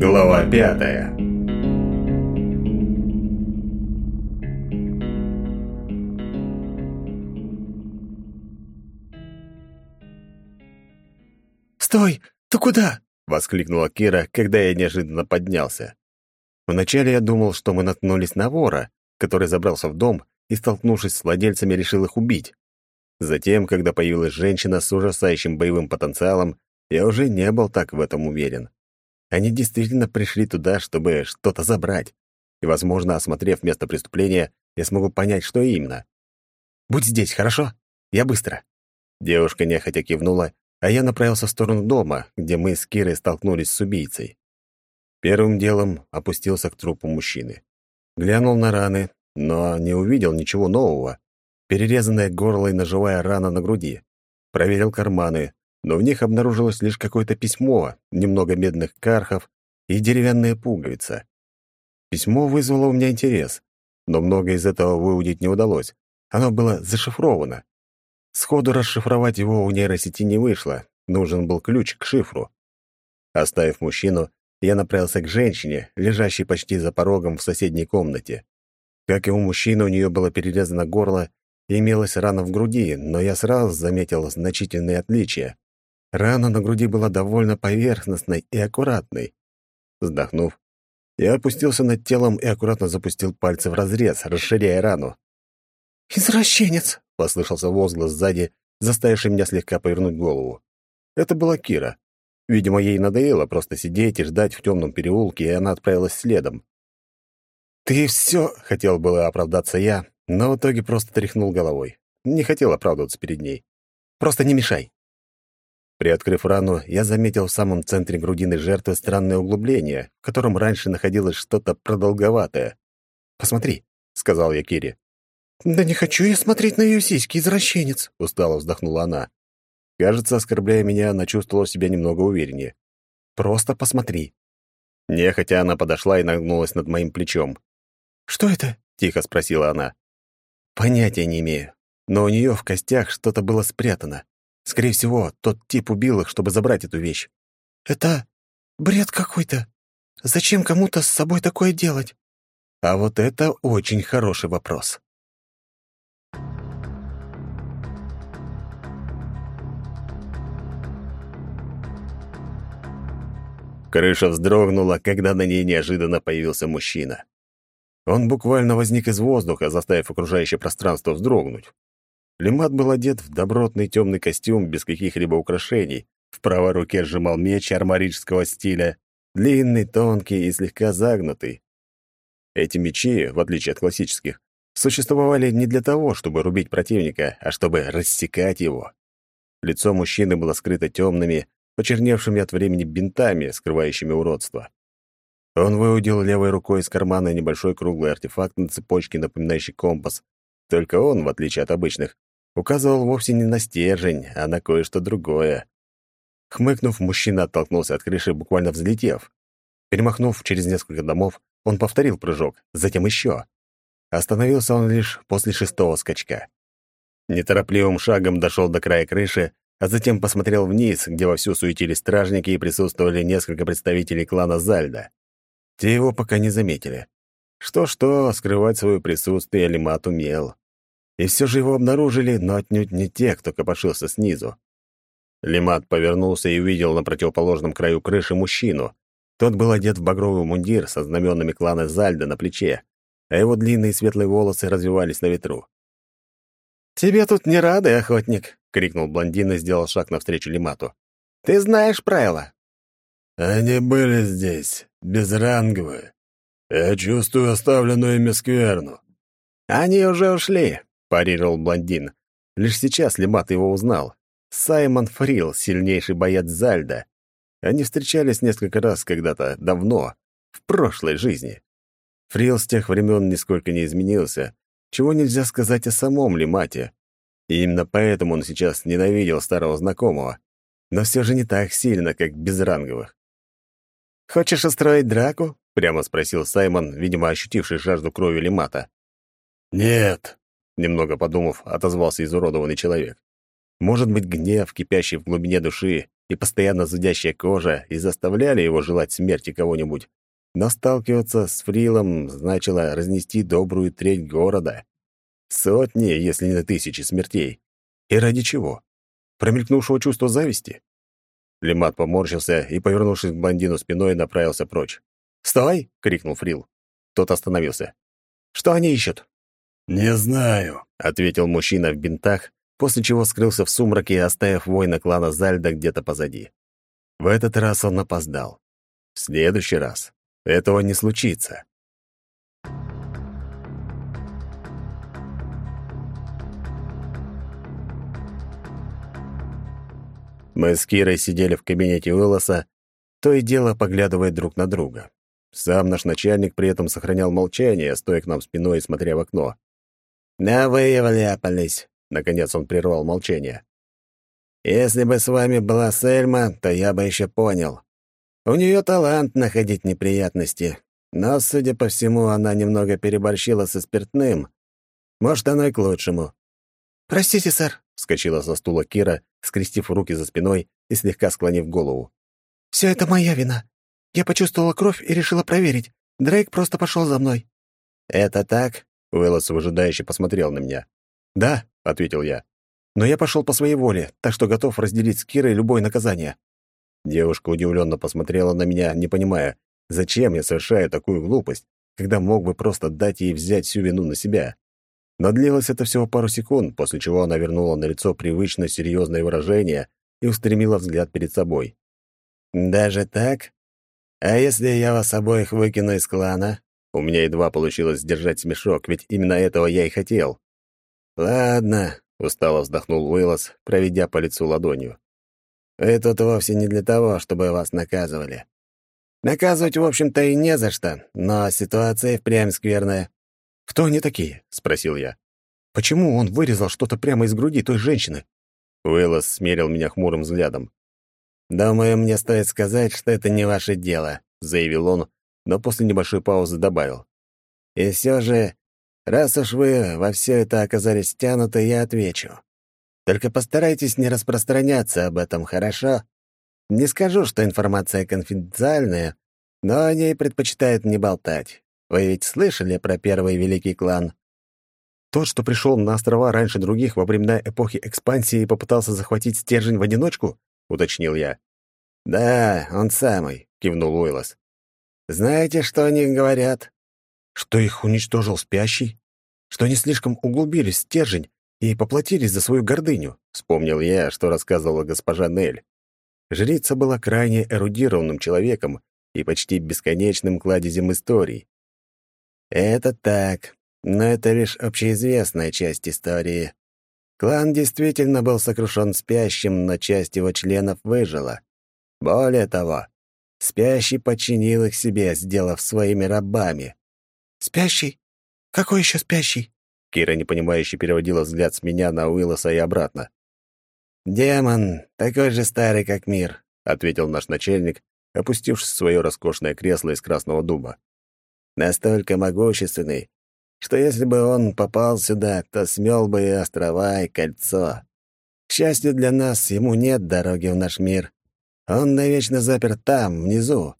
Глава пятая. «Стой! Ты куда?» — воскликнула Кира, когда я неожиданно поднялся. Вначале я думал, что мы наткнулись на вора, который забрался в дом и, столкнувшись с владельцами, решил их убить. Затем, когда появилась женщина с ужасающим боевым потенциалом, я уже не был так в этом уверен. Они действительно пришли туда, чтобы что-то забрать. И, возможно, осмотрев место преступления, я смогу понять, что именно. «Будь здесь, хорошо? Я быстро». Девушка нехотя кивнула, а я направился в сторону дома, где мы с Кирой столкнулись с убийцей. Первым делом опустился к трупу мужчины. Глянул на раны, но не увидел ничего нового. Перерезанное горло и ножевая рана на груди. Проверил карманы, но в них обнаружилось лишь какое-то письмо, немного медных кархов и деревянная пуговица. Письмо вызвало у меня интерес, но многое из этого выудить не удалось. Оно было зашифровано. Сходу расшифровать его у нейросети не вышло, нужен был ключ к шифру. Оставив мужчину, я направился к женщине, лежащей почти за порогом в соседней комнате. Как и у мужчины, у нее было перерезано горло и имелась рана в груди, но я сразу заметил значительные отличия. Рана на груди была довольно поверхностной и аккуратной. Вздохнув, я опустился над телом и аккуратно запустил пальцы в разрез, расширяя рану. «Извращенец!» — послышался возглас сзади, заставивший меня слегка повернуть голову. Это была Кира. Видимо, ей надоело просто сидеть и ждать в темном переулке, и она отправилась следом. «Ты все!» — хотел было оправдаться я, но в итоге просто тряхнул головой. Не хотел оправдываться перед ней. «Просто не мешай!» Приоткрыв рану, я заметил в самом центре грудины жертвы странное углубление, в котором раньше находилось что-то продолговатое. «Посмотри», — сказал я Кире. «Да не хочу я смотреть на ее сиськи, извращенец», — устало вздохнула она. Кажется, оскорбляя меня, она чувствовала себя немного увереннее. «Просто посмотри». Нехотя она подошла и нагнулась над моим плечом. «Что это?» — тихо спросила она. «Понятия не имею, но у нее в костях что-то было спрятано. Скорее всего, тот тип убил их, чтобы забрать эту вещь. Это бред какой-то. Зачем кому-то с собой такое делать? А вот это очень хороший вопрос. Крыша вздрогнула, когда на ней неожиданно появился мужчина. Он буквально возник из воздуха, заставив окружающее пространство вздрогнуть. Лемат был одет в добротный темный костюм без каких-либо украшений. В правой руке сжимал меч армарического стиля, длинный, тонкий и слегка загнутый. Эти мечи, в отличие от классических, существовали не для того, чтобы рубить противника, а чтобы рассекать его. Лицо мужчины было скрыто темными, почерневшими от времени бинтами, скрывающими уродство. Он выудил левой рукой из кармана небольшой круглый артефакт на цепочке, напоминающий компас. Только он, в отличие от обычных, указывал вовсе не на стержень, а на кое-что другое. Хмыкнув, мужчина оттолкнулся от крыши, буквально взлетев. Перемахнув через несколько домов, он повторил прыжок, затем еще. Остановился он лишь после шестого скачка. Неторопливым шагом дошел до края крыши, а затем посмотрел вниз, где вовсю суетились стражники и присутствовали несколько представителей клана Зальда. Те его пока не заметили. Что-что, скрывать свое присутствие Лимат умел и все же его обнаружили, но отнюдь не те, кто копошился снизу. Лимат повернулся и увидел на противоположном краю крыши мужчину. Тот был одет в багровый мундир со знаменами клана Зальда на плече, а его длинные светлые волосы развивались на ветру. «Тебе тут не рады, охотник!» — крикнул блондин и сделал шаг навстречу Лимату. «Ты знаешь правила!» «Они были здесь, безранговые. Я чувствую оставленную ими скверну». «Они уже ушли парировал блондин. Лишь сейчас Лемат его узнал. Саймон Фрил, сильнейший боец Зальда. Они встречались несколько раз когда-то, давно, в прошлой жизни. Фрил с тех времен нисколько не изменился, чего нельзя сказать о самом Лемате. И именно поэтому он сейчас ненавидел старого знакомого, но все же не так сильно, как безранговых. «Хочешь устроить драку?» — прямо спросил Саймон, видимо, ощутивший жажду крови Лемата. «Нет», Немного подумав, отозвался изуродованный человек. Может быть, гнев, кипящий в глубине души и постоянно зудящая кожа, и заставляли его желать смерти кого-нибудь. Но сталкиваться с Фрилом значило разнести добрую треть города. Сотни, если не тысячи смертей. И ради чего? Промелькнувшего чувства зависти? Лемат поморщился и, повернувшись к блондину спиной, направился прочь. «Стой!» — крикнул Фрил. Тот остановился. «Что они ищут?» «Не знаю», — ответил мужчина в бинтах, после чего скрылся в сумраке, оставив воина клана Зальда где-то позади. В этот раз он опоздал. В следующий раз этого не случится. Мы с Кирой сидели в кабинете Уиллоса, то и дело поглядывая друг на друга. Сам наш начальник при этом сохранял молчание, стоя к нам спиной и смотря в окно. «Да вы — наконец он прервал молчание. «Если бы с вами была Сельма, то я бы еще понял. У нее талант находить неприятности, но, судя по всему, она немного переборщила со спиртным. Может, оно и к лучшему». «Простите, сэр», — вскочила со стула Кира, скрестив руки за спиной и слегка склонив голову. «Все это моя вина. Я почувствовала кровь и решила проверить. Дрейк просто пошел за мной». «Это так?» Уэллос выжидающе посмотрел на меня. «Да», — ответил я. «Но я пошел по своей воле, так что готов разделить с Кирой любое наказание». Девушка удивленно посмотрела на меня, не понимая, зачем я совершаю такую глупость, когда мог бы просто дать ей взять всю вину на себя. Но длилось это всего пару секунд, после чего она вернула на лицо привычно серьезное выражение и устремила взгляд перед собой. «Даже так? А если я вас обоих выкину из клана, у меня едва получилось сдержать смешок, ведь именно этого я и хотел. «Ладно», — устало вздохнул Уиллос, проведя по лицу ладонью. Это вовсе не для того, чтобы вас наказывали. Наказывать, в общем-то, и не за что, но ситуация впрямь скверная». «Кто они такие?» — спросил я. «Почему он вырезал что-то прямо из груди той женщины?» Уиллос смерил меня хмурым взглядом. «Думаю, мне стоит сказать, что это не ваше дело», — заявил он, но после небольшой паузы добавил. «И все же, раз уж вы во все это оказались втянуты, я отвечу. Только постарайтесь не распространяться об этом, хорошо? Не скажу, что информация конфиденциальная, но о ней предпочитают не болтать. Вы ведь слышали про первый великий клан?» Тот, что пришел на острова раньше других во времена эпохи экспансии и попытался захватить стержень в одиночку, — уточнил я. «Да, он самый», — кивнул Уиллос. Знаете, что они говорят? Что их уничтожил спящий? Что они слишком углубились в стержень и поплатились за свою гордыню? Вспомнил я, что рассказывала госпожа Нель. Жрица была крайне эрудированным человеком и почти бесконечным кладезем историй. Это так, но это лишь общеизвестная часть истории. Клан действительно был сокрушен спящим, но часть его членов выжила. Более того, Спящий подчинил их себе, сделав своими рабами. «Спящий? Какой еще спящий?» Кира, непонимающе, переводила взгляд с меня на Уиллоса и обратно. «Демон, такой же старый, как мир», — ответил наш начальник, опустившись в свое роскошное кресло из красного дуба. «Настолько могущественный, что если бы он попал сюда, то смел бы и острова, и кольцо. К счастью для нас, ему нет дороги в наш мир. Он навечно заперт там, внизу.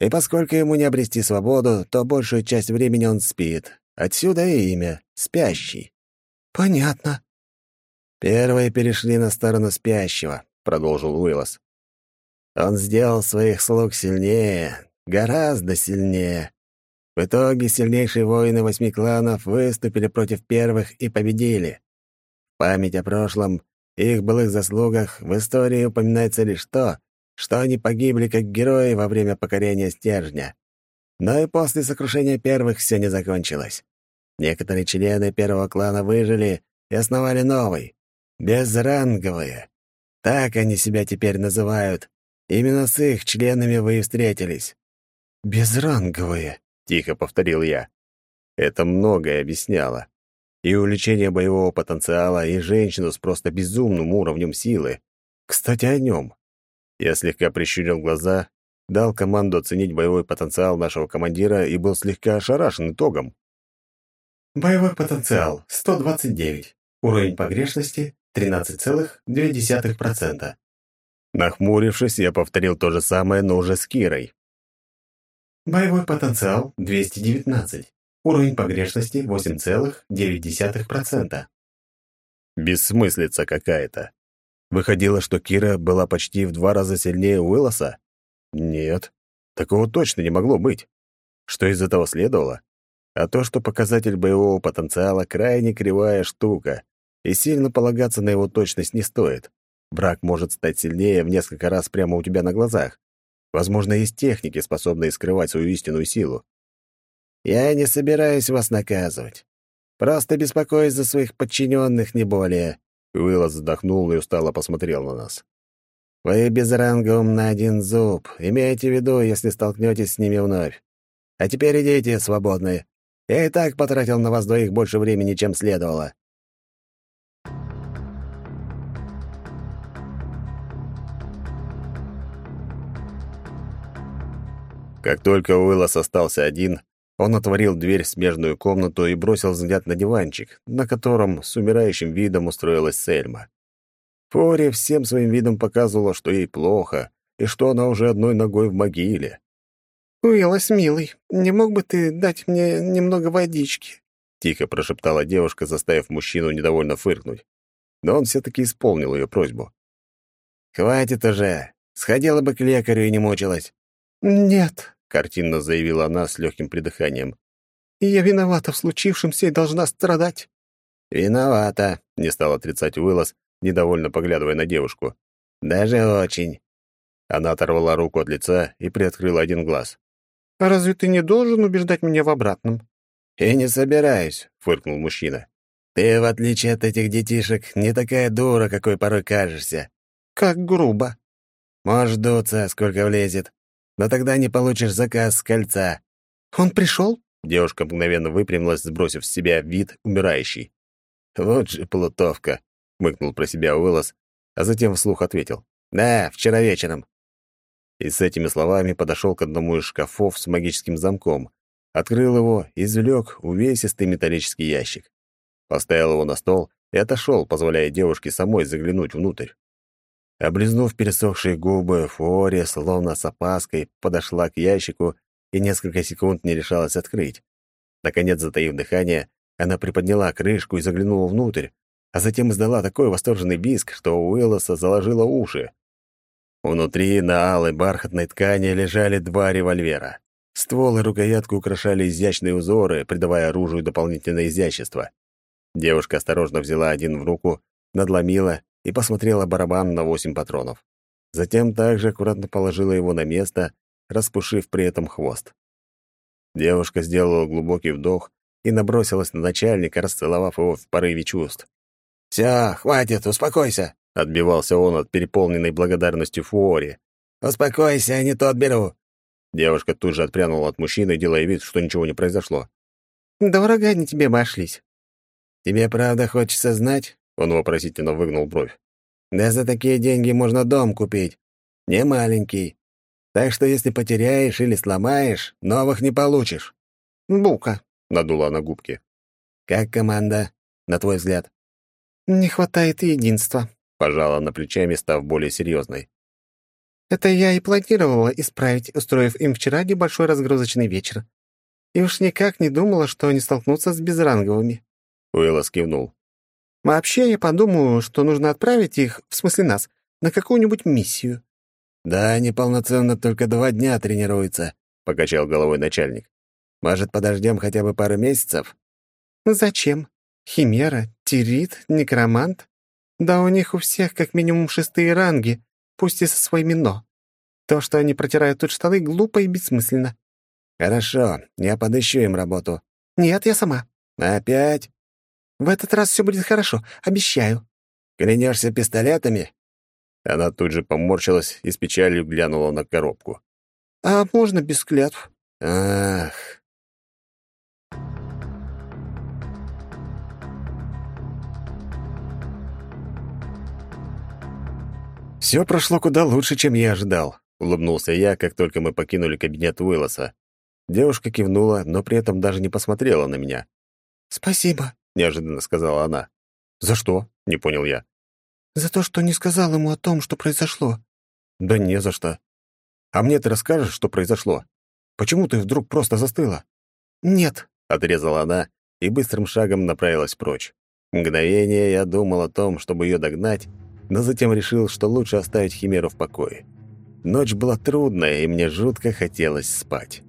И поскольку ему не обрести свободу, то большую часть времени он спит. Отсюда и имя — спящий». «Понятно». «Первые перешли на сторону спящего», — продолжил Уиллос. «Он сделал своих слуг сильнее, гораздо сильнее. В итоге сильнейшие воины восьми кланов выступили против первых и победили. Память о прошлом их былых заслугах в истории упоминается лишь то, что они погибли как герои во время покорения стержня. Но и после сокрушения первых все не закончилось. Некоторые члены первого клана выжили и основали новый, безранговые. Так они себя теперь называют. Именно с их членами вы и встретились. «Безранговые», — тихо повторил я. Это многое объясняло. И увеличение боевого потенциала, и женщину с просто безумным уровнем силы. Кстати, о нем. Я слегка прищурил глаза, дал команду оценить боевой потенциал нашего командира и был слегка ошарашен итогом. Боевой потенциал 129. Уровень погрешности 13,2%. Нахмурившись, я повторил то же самое, но уже с Кирой. Боевой потенциал 219. Уровень погрешности 8,9%. Бессмыслица какая-то. Выходило, что Кира была почти в два раза сильнее Уиллоса? Нет, такого точно не могло быть. Что из этого следовало? А то, что показатель боевого потенциала крайне кривая штука, и сильно полагаться на его точность не стоит. Брак может стать сильнее в несколько раз прямо у тебя на глазах. Возможно, есть техники, способные скрывать свою истинную силу. Я не собираюсь вас наказывать. Просто беспокоюсь за своих подчиненных не более. Уилла вздохнул и устало посмотрел на нас. «Вы без ранга на один зуб. Имейте в виду, если столкнетесь с ними вновь. А теперь идите, свободные. Я и так потратил на вас двоих больше времени, чем следовало». Как только Уиллос остался один, он отворил дверь в смежную комнату и бросил взгляд на диванчик, на котором с умирающим видом устроилась Сельма. Фори всем своим видом показывала, что ей плохо и что она уже одной ногой в могиле. «Уиллос, милый, не мог бы ты дать мне немного водички?» — тихо прошептала девушка, заставив мужчину недовольно фыркнуть. Но он все-таки исполнил ее просьбу. «Хватит уже! Сходила бы к лекарю и не мучилась!» «Нет!» картинно заявила она с легким придыханием. Я виновата в случившемся и должна страдать». «Виновата», — не стал отрицать Уиллос, недовольно поглядывая на девушку. «Даже очень». Она оторвала руку от лица и приоткрыла один глаз. «А разве ты не должен убеждать меня в обратном?» «И не собираюсь», — фыркнул мужчина. «Ты, в отличие от этих детишек, не такая дура, какой порой кажешься». «Как грубо». «Можешь дуться, сколько влезет но тогда не получишь заказ с кольца». «Он пришел?» Девушка мгновенно выпрямилась, сбросив с себя вид умирающий. «Вот же плутовка», — мыкнул про себя Уиллос, а затем вслух ответил. «Да, вчера вечером». И с этими словами подошел к одному из шкафов с магическим замком, открыл его, и извлек увесистый металлический ящик. Поставил его на стол и отошел, позволяя девушке самой заглянуть внутрь. Облизнув пересохшие губы, Фория, словно с опаской, подошла к ящику и несколько секунд не решалась открыть. Наконец, затаив дыхание, она приподняла крышку и заглянула внутрь, а затем издала такой восторженный биск, что у Уиллоса заложило уши. Внутри на алой бархатной ткани лежали два револьвера. Ствол и рукоятку украшали изящные узоры, придавая оружию дополнительное изящество. Девушка осторожно взяла один в руку, надломила и посмотрела барабан на восемь патронов. Затем также аккуратно положила его на место, распушив при этом хвост. Девушка сделала глубокий вдох и набросилась на начальника, расцеловав его в порыве чувств. «Всё, хватит, успокойся!» — отбивался он от переполненной благодарностью Фуори. «Успокойся, я не то отберу!» Девушка тут же отпрянула от мужчины, делая вид, что ничего не произошло. «Дорого они тебе обошлись». «Тебе правда хочется знать, он вопросительно выгнул бровь. «Да за такие деньги можно дом купить. Не маленький. Так что если потеряешь или сломаешь, новых не получишь». «Бука», — надула на губки. «Как команда, на твой взгляд?» «Не хватает единства», — пожала она плечами, став более серьезной. «Это я и планировала исправить, устроив им вчера небольшой разгрузочный вечер. И уж никак не думала, что они столкнутся с безранговыми». Уэлла кивнул. Вообще, я подумаю, что нужно отправить их, в смысле нас, на какую-нибудь миссию». «Да, неполноценно только два дня тренируется», — покачал головой начальник. «Может, подождем хотя бы пару месяцев?» ну, «Зачем? Химера, Тирит, Некромант? Да у них у всех как минимум шестые ранги, пусть и со своими «но». То, что они протирают тут штаны, глупо и бессмысленно». «Хорошо, я подыщу им работу». «Нет, я сама». «Опять?» В этот раз все будет хорошо, обещаю». «Клянешься пистолетами?» Она тут же поморщилась и с печалью глянула на коробку. «А можно без клятв?» «Ах...» «Все прошло куда лучше, чем я ожидал», — улыбнулся я, как только мы покинули кабинет Уиллоса. Девушка кивнула, но при этом даже не посмотрела на меня. «Спасибо», — неожиданно сказала она. «За что?» — не понял я. «За то, что не сказал ему о том, что произошло». «Да не за что». «А мне ты расскажешь, что произошло? Почему ты вдруг просто застыла?» «Нет», — отрезала она и быстрым шагом направилась прочь. Мгновение я думал о том, чтобы ее догнать, но затем решил, что лучше оставить Химеру в покое. Ночь была трудная, и мне жутко хотелось спать.